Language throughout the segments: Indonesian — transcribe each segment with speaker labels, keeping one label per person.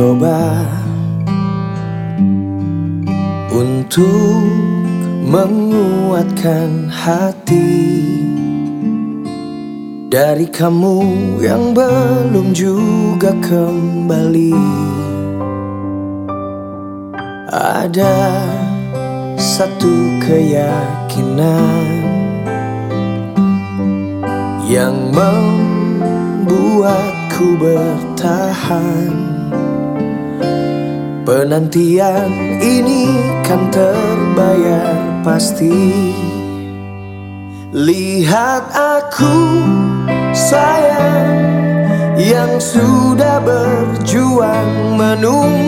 Speaker 1: mencoba untuk menguatkan hati dari kamu yang belum juga kembali. Ada satu keyakinan yang membuatku bertahan. Penantian ini kan terbayar pasti. Lihat aku sayang Yang sudah berjuang menunggumu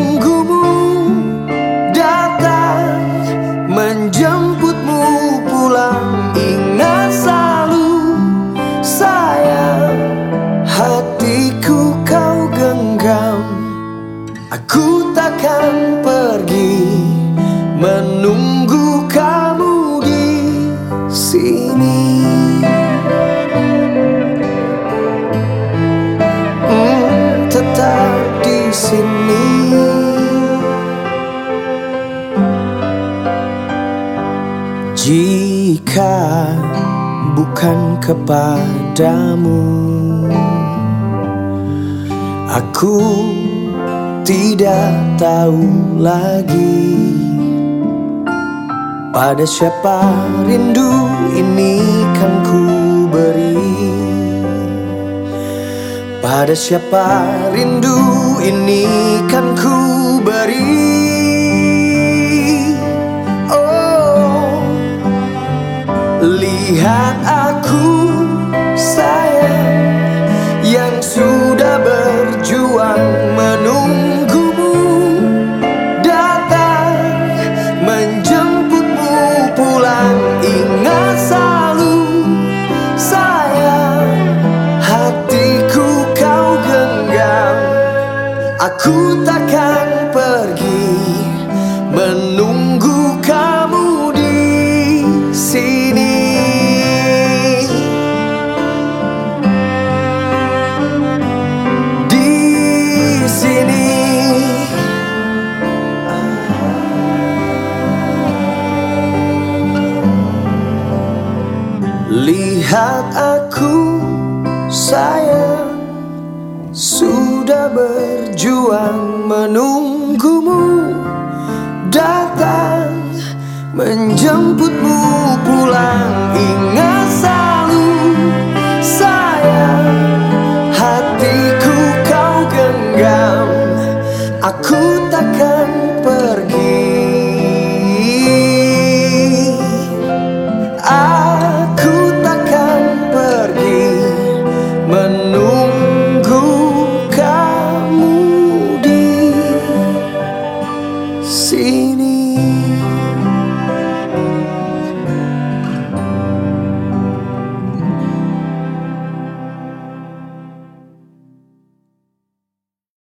Speaker 1: Jika bukan kepadamu, aku tidak tahu lagi pada siapa rindu ini kan ku beri. Pada siapa rindu ini kan ku beri aku Lihat aku sayang Sudah berjuang menunggumu Datang menjemputmu pulang. Ingat selalu sayang Hatiku kau genggam. Aku takkan pergi.